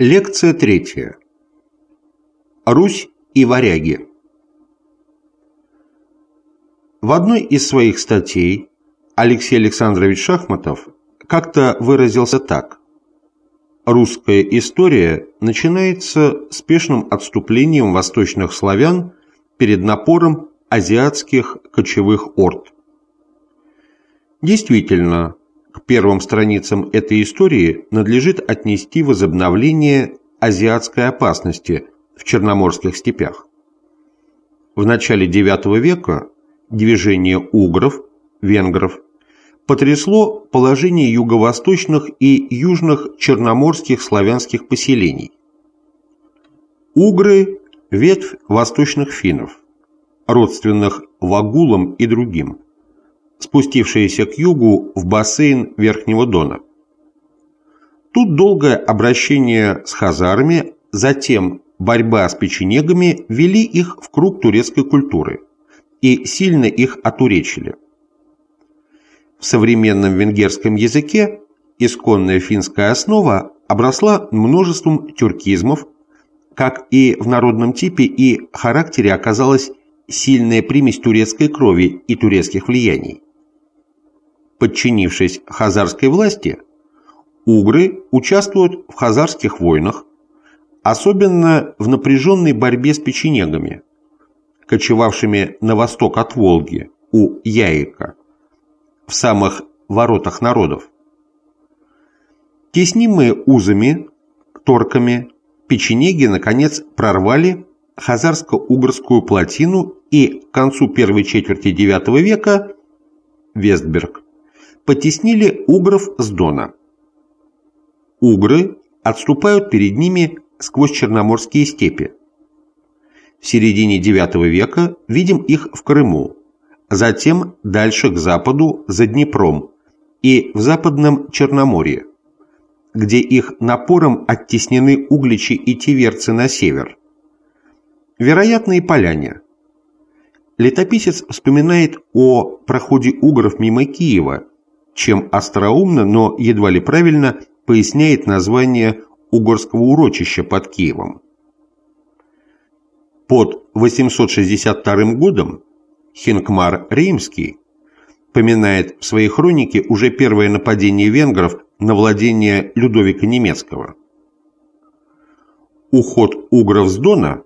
Лекция третья. Русь и варяги. В одной из своих статей Алексей Александрович Шахматов как-то выразился так. Русская история начинается спешным отступлением восточных славян перед напором азиатских кочевых орд. Действительно, первым страницам этой истории надлежит отнести возобновление азиатской опасности в Черноморских степях. В начале IX века движение угров, венгров, потрясло положение юго-восточных и южных черноморских славянских поселений. Угры – ветвь восточных финнов, родственных вагулам и другим – спустившиеся к югу в бассейн Верхнего Дона. Тут долгое обращение с хазарами, затем борьба с печенегами вели их в круг турецкой культуры и сильно их отуречили. В современном венгерском языке исконная финская основа обросла множеством тюркизмов, как и в народном типе и характере оказалась сильная примесь турецкой крови и турецких влияний подчинившись хазарской власти, угры участвуют в хазарских войнах, особенно в напряженной борьбе с печенегами, кочевавшими на восток от Волги, у Яика, в самых воротах народов. Теснимые узами, торками, печенеги, наконец, прорвали хазарско-угрскую плотину и к концу первой четверти IX века Вестберг потеснили угров с Дона. Угры отступают перед ними сквозь Черноморские степи. В середине IX века видим их в Крыму, затем дальше к западу за Днепром и в Западном Черноморье, где их напором оттеснены угличи и тиверцы на север. Вероятно, и поляне. Летописец вспоминает о проходе угров мимо Киева чем остроумно, но едва ли правильно поясняет название угорского урочища под Киевом. Под 862 годом Хинкмар Римский поминает в своей хронике уже первое нападение венгров на владение Людовика Немецкого. Уход угров с Дона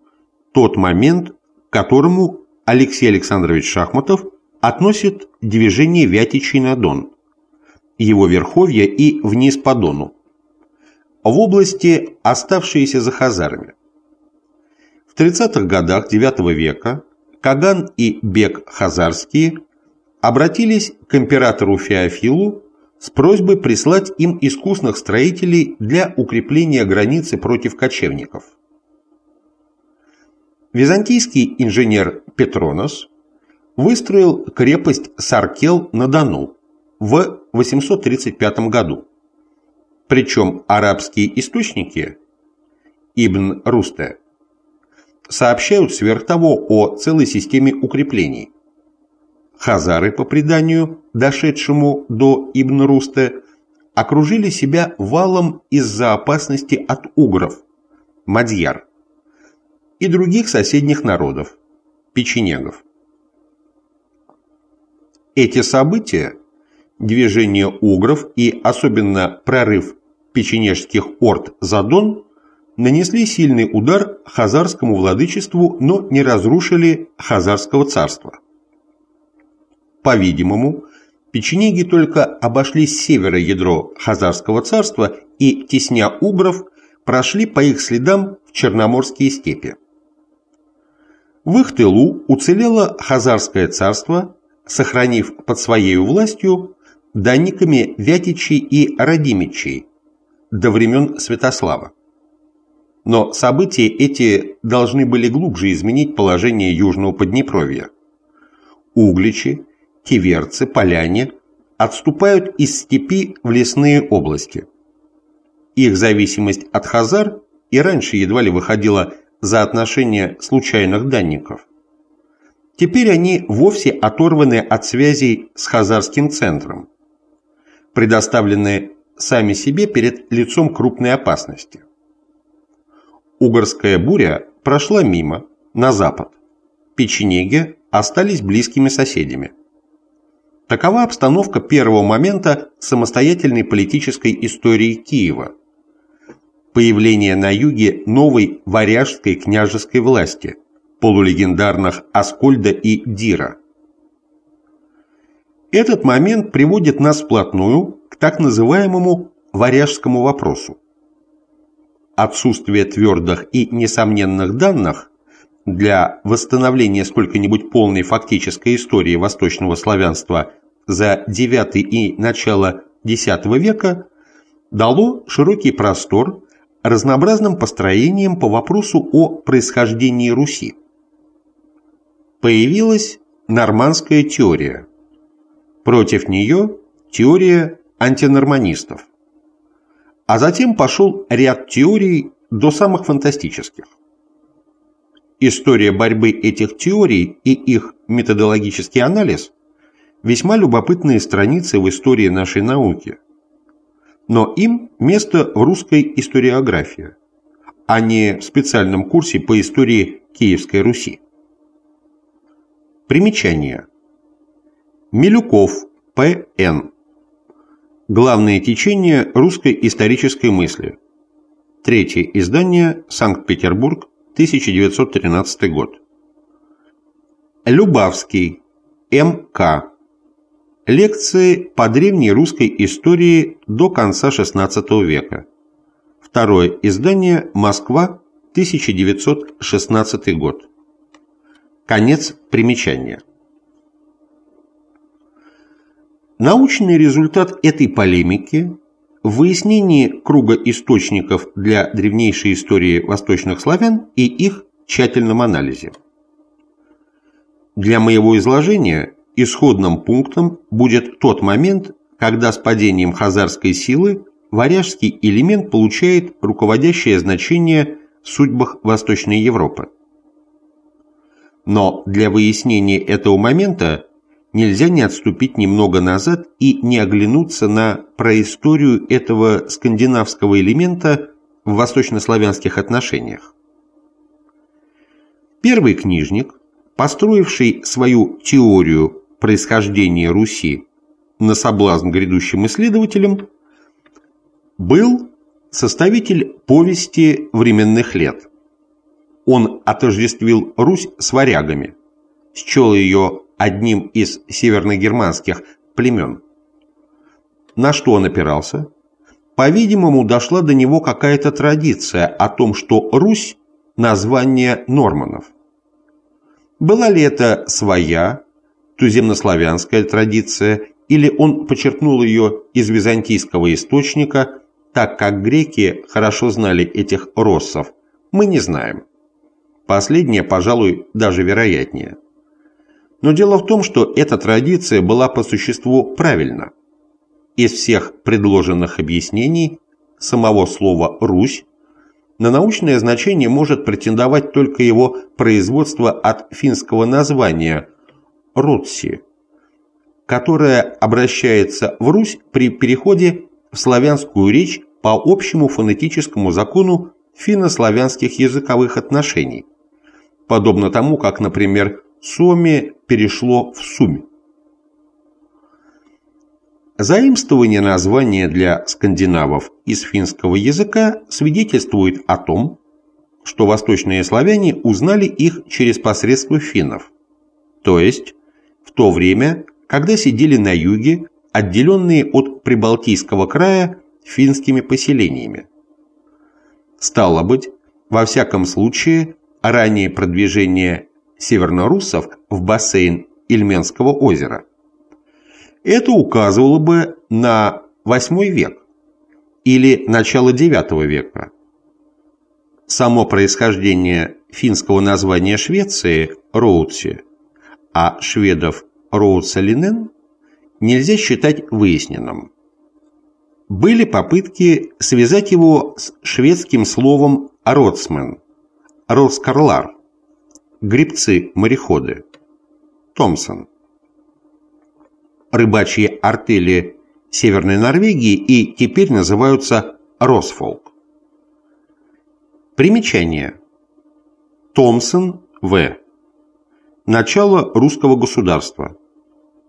– тот момент, к которому Алексей Александрович Шахматов относит движение Вятичей на Дон, его верховья и вниз по Дону, в области, оставшиеся за хазарами. В 30-х годах IX века Каган и Бек Хазарские обратились к императору Феофилу с просьбой прислать им искусных строителей для укрепления границы против кочевников. Византийский инженер Петронос выстроил крепость Саркел на Дону в 835 году. Причем арабские источники Ибн Русте сообщают сверх того о целой системе укреплений. Хазары, по преданию, дошедшему до Ибн Русте, окружили себя валом из-за опасности от угров, мадьяр, и других соседних народов, печенегов. Эти события, движение угров и особенно прорыв печенежских орд за Дон, нанесли сильный удар хазарскому владычеству, но не разрушили хазарского царства. По-видимому, печенеги только обошли с севера ядро хазарского царства и, тесня угров, прошли по их следам в Черноморские степи. В их тылу уцелело хазарское царство, сохранив под своей властью данниками Вятичей и Радимичей до времен Святослава. Но события эти должны были глубже изменить положение Южного Поднепровья. Угличи, Тиверцы, Поляне отступают из степи в лесные области. Их зависимость от хазар и раньше едва ли выходила за отношения случайных данников – Теперь они вовсе оторваны от связей с Хазарским центром, предоставленные сами себе перед лицом крупной опасности – Угорская буря прошла мимо, на запад. Печенеги остались близкими соседями. Такова обстановка первого момента самостоятельной политической истории Киева. Появление на юге новой варяжской княжеской власти, полулегендарных Аскольда и Дира. Этот момент приводит нас вплотную к так называемому варяжскому вопросу. Отсутствие твердых и несомненных данных для восстановления сколько-нибудь полной фактической истории восточного славянства за IX и начало X века дало широкий простор разнообразным построениям по вопросу о происхождении Руси. Появилась нормандская теория. Против нее теория антинорманистов. А затем пошел ряд теорий до самых фантастических. История борьбы этих теорий и их методологический анализ – весьма любопытные страницы в истории нашей науки. Но им место в русской историографии, а не в специальном курсе по истории Киевской Руси. Примечание. Милюков, П.Н. Главные течения русской исторической мысли. Третье издание, Санкт-Петербург, 1913 год. Любавский, М.К. Лекции по древней русской истории до конца XVI века. Второе издание «Москва», 1916 год. Конец примечания. Научный результат этой полемики в выяснении круга источников для древнейшей истории восточных славян и их тщательном анализе. Для моего изложения исходным пунктом будет тот момент, когда с падением хазарской силы варяжский элемент получает руководящее значение в судьбах Восточной Европы. Но для выяснения этого момента нельзя не отступить немного назад и не оглянуться на происторию этого скандинавского элемента в восточнославянских отношениях. Первый книжник, построивший свою теорию происхождения Руси на соблазн грядущим исследователям, был составитель повести временных лет. Он отождествил Русь с варягами, счел ее одним из северногерманских племен. На что он опирался? По-видимому, дошла до него какая-то традиция о том, что Русь – название норманов. Была ли это своя, туземнославянская традиция, или он почерпнул ее из византийского источника, так как греки хорошо знали этих россов, мы не знаем. Последнее, пожалуй, даже вероятнее. Но дело в том, что эта традиция была по существу правильна. Из всех предложенных объяснений самого слова «Русь» на научное значение может претендовать только его производство от финского названия «Рутси», которое обращается в Русь при переходе в славянскую речь по общему фонетическому закону финно-славянских языковых отношений, подобно тому, как, например, Соми перешло в Суми. Заимствование названия для скандинавов из финского языка свидетельствует о том, что восточные славяне узнали их через посредство финнов, то есть в то время, когда сидели на юге, отделенные от Прибалтийского края финскими поселениями. Стало быть, во всяком случае, раннее продвижение северноруссов в бассейн Ильменского озера. Это указывало бы на VIII век или начало IX века. Само происхождение финского названия Швеции – Роутси, а шведов – Роутсалинен – нельзя считать выясненным. Были попытки связать его с шведским словом «роцмен» – «роскарлар», Грибцы-мореходы. Томпсон. Рыбачьи артели Северной Норвегии и теперь называются Росфолк. Примечание. Томпсон В. Начало русского государства.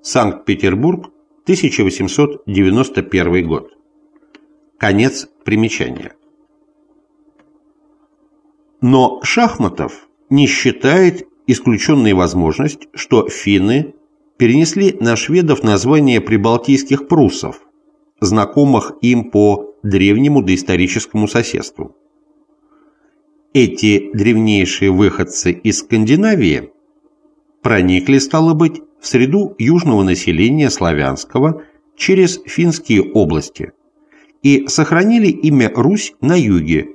Санкт-Петербург, 1891 год. Конец примечания. Но Шахматов не считает исключенной возможность, что финны перенесли на шведов название прибалтийских пруссов, знакомых им по древнему доисторическому соседству. Эти древнейшие выходцы из Скандинавии проникли, стало быть, в среду южного населения славянского через финские области и сохранили имя Русь на юге,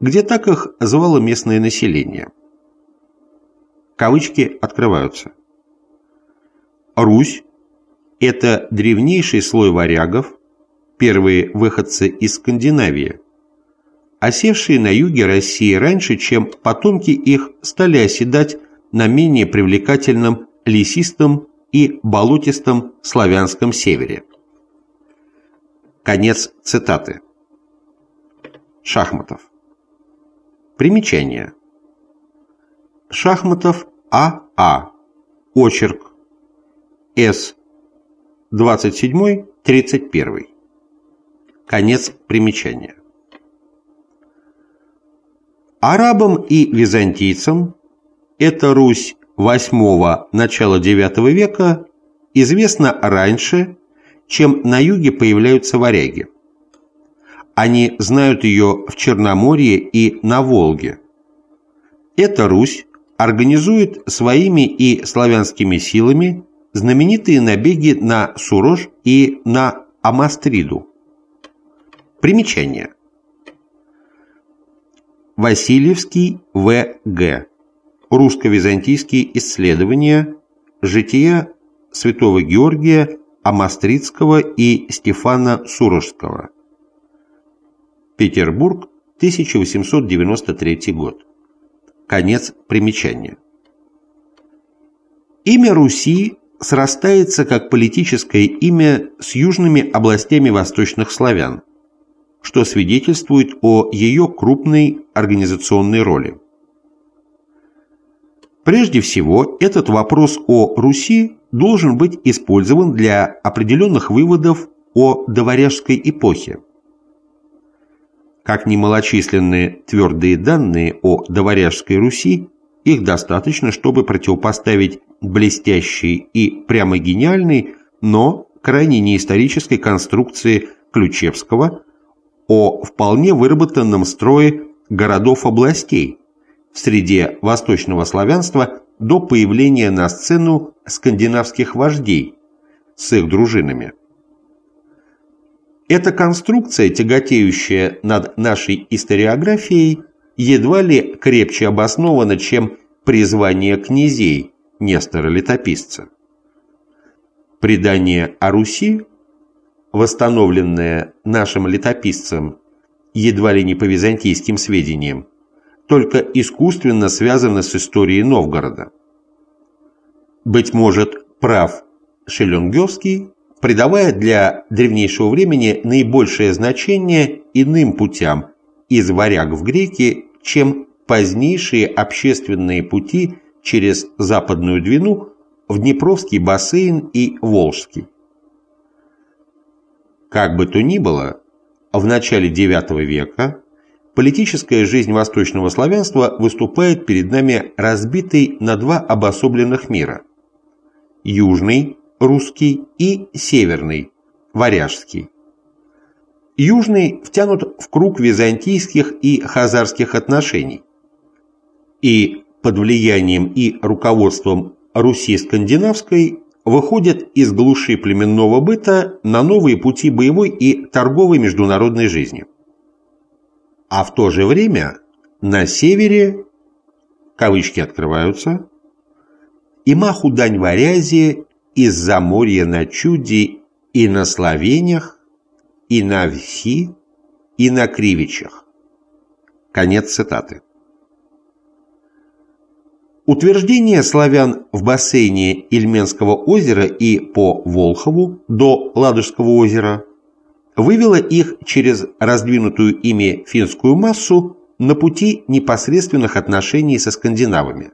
где так их звало местное население. Кавычки открываются. Русь – это древнейший слой варягов, первые выходцы из Скандинавии, осевшие на юге России раньше, чем потомки их стали оседать на менее привлекательном лесистом и болотистом славянском севере. Конец цитаты. Шахматов. Примечание. Шахматов А.А. А. Очерк. С. 27-31. Конец примечания. Арабам и византийцам эта Русь VIII – начала IX века известна раньше, чем на юге появляются варяги. Они знают ее в Черноморье и на Волге. Эта Русь организует своими и славянскими силами знаменитые набеги на Сурож и на Амастриду. Примечание. Васильевский В.Г. Русско-византийские исследования жития святого Георгия Амастридского и Стефана Сурожского. Петербург, 1893 год. Конец примечания. Имя Руси срастается как политическое имя с южными областями восточных славян, что свидетельствует о ее крупной организационной роли. Прежде всего, этот вопрос о Руси должен быть использован для определенных выводов о доваряжской эпохе. Как немалочисленные твердые данные о доваряжской Руси, их достаточно, чтобы противопоставить блестящей и прямо гениальной, но крайне неисторической конструкции Ключевского о вполне выработанном строе городов-областей в среде восточного славянства до появления на сцену скандинавских вождей с их дружинами. Эта конструкция, тяготеющая над нашей историографией, едва ли крепче обоснована, чем призвание князей Нестора Летописца. Предание о Руси, восстановленное нашим летописцем едва ли не по византийским сведениям, только искусственно связано с историей Новгорода. Быть может, прав Шелюнгевский придавая для древнейшего времени наибольшее значение иным путям из варяг в греки, чем позднейшие общественные пути через Западную Двину в Днепровский бассейн и Волжский. Как бы то ни было, в начале IX века политическая жизнь восточного славянства выступает перед нами разбитой на два обособленных мира – южный русский и северный, варяжский. Южный втянут в круг византийских и хазарских отношений. И под влиянием и руководством Руси скандинавской выходят из глуши племенного быта на новые пути боевой и торговой международной жизни. А в то же время на севере, кавычки открываются, и маху дань варязи из-за моря на чуде и на словениях, и на вси, и на кривичах. Конец цитаты. Утверждение славян в бассейне Ильменского озера и по Волхову до Ладожского озера вывело их через раздвинутую ими финскую массу на пути непосредственных отношений со скандинавами.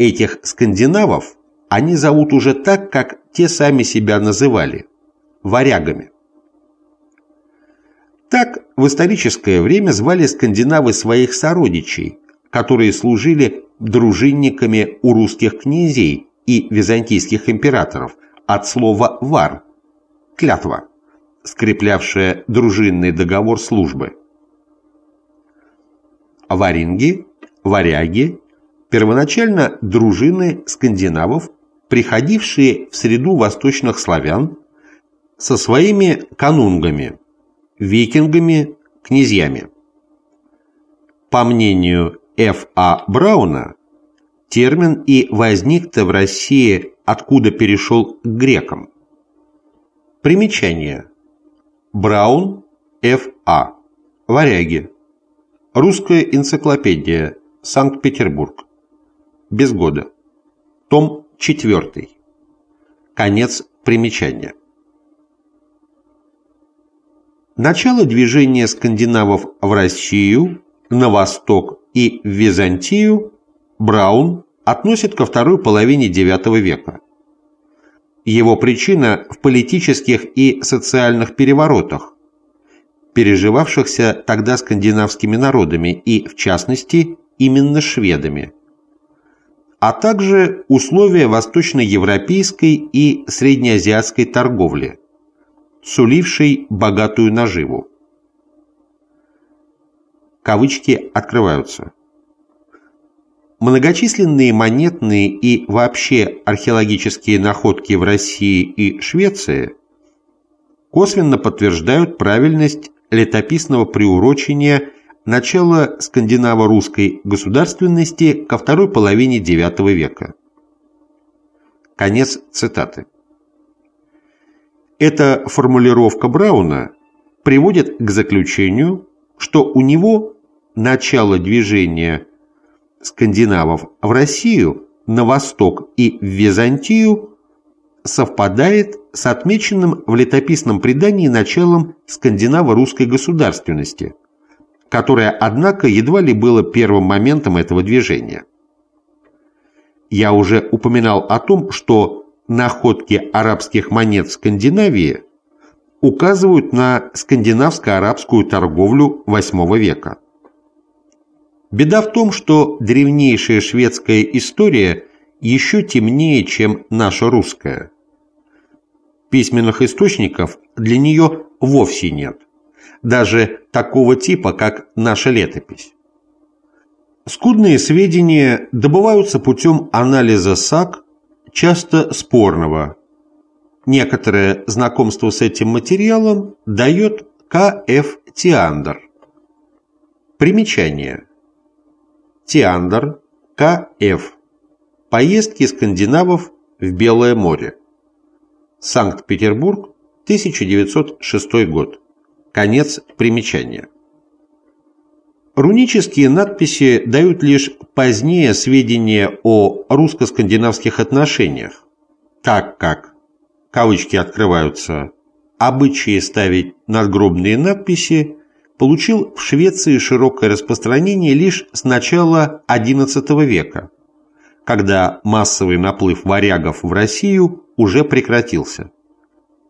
Этих скандинавов они зовут уже так, как те сами себя называли – варягами. Так в историческое время звали скандинавы своих сородичей, которые служили дружинниками у русских князей и византийских императоров от слова «вар» – клятва, скреплявшая дружинный договор службы. Варинги, варяги – первоначально дружины скандинавов, приходившие в среду восточных славян со своими канунгами, викингами, князьями. По мнению Ф. А. Брауна, термин и возник-то в России, откуда перешел к грекам. Примечание. Браун Ф. А. Варяги. Русская энциклопедия. Санкт-Петербург. Без года. Том 4. Конец примечания. Начало движения скандинавов в Россию, на восток и в Византию Браун относит ко второй половине IX века. Его причина в политических и социальных переворотах, переживавшихся тогда скандинавскими народами и, в частности, именно шведами, а также условия восточноевропейской и среднеазиатской торговли, сулившей богатую наживу. Кавычки открываются. Многочисленные монетные и вообще археологические находки в России и Швеции косвенно подтверждают правильность летописного приурочения начала скандинаво-русской государственности ко второй половине IX века. Конец цитаты. Эта формулировка Брауна приводит к заключению, что у него начало движения скандинавов в Россию, на восток и в Византию совпадает с отмеченным в летописном предании началом скандинаво-русской государственности, которое, однако, едва ли было первым моментом этого движения. Я уже упоминал о том, что находки арабских монет в Скандинавии указывают на скандинавско-арабскую торговлю VIII века. Беда в том, что древнейшая шведская история еще темнее, чем наша русская. Письменных источников для нее вовсе нет, даже такого типа, как наша летопись. Скудные сведения добываются путем анализа САК, часто спорного. Некоторое знакомство с этим материалом дает К.Ф. Тиандр. Примечание. Тиандр, К.Ф. Поездки скандинавов в Белое море. Санкт-Петербург, 1906 год. Конец примечания. Рунические надписи дают лишь позднее сведения о русско-скандинавских отношениях, так как, кавычки открываются, обычаи ставить надгробные надписи получил в Швеции широкое распространение лишь с начала XI века, когда массовый наплыв варягов в Россию уже прекратился.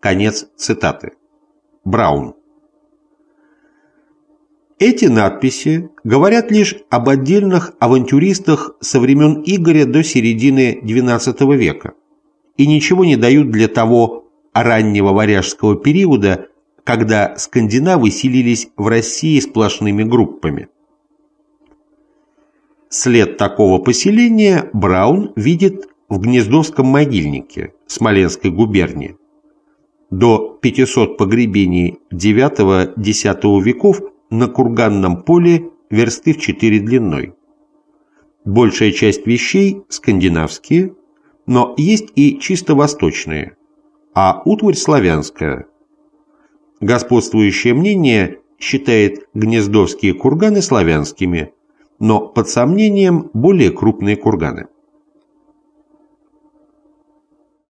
Конец цитаты. Браун. Эти надписи говорят лишь об отдельных авантюристах со времен Игоря до середины XII века и ничего не дают для того раннего варяжского периода, когда скандинавы селились в России сплошными группами. След такого поселения Браун видит в Гнездовском могильнике Смоленской губернии. До 500 погребений IX-X веков на курганном поле версты в 4 длиной. Большая часть вещей скандинавские, но есть и чисто восточные, а утварь славянская – Господствующее мнение считает гнездовские курганы славянскими, но под сомнением более крупные курганы.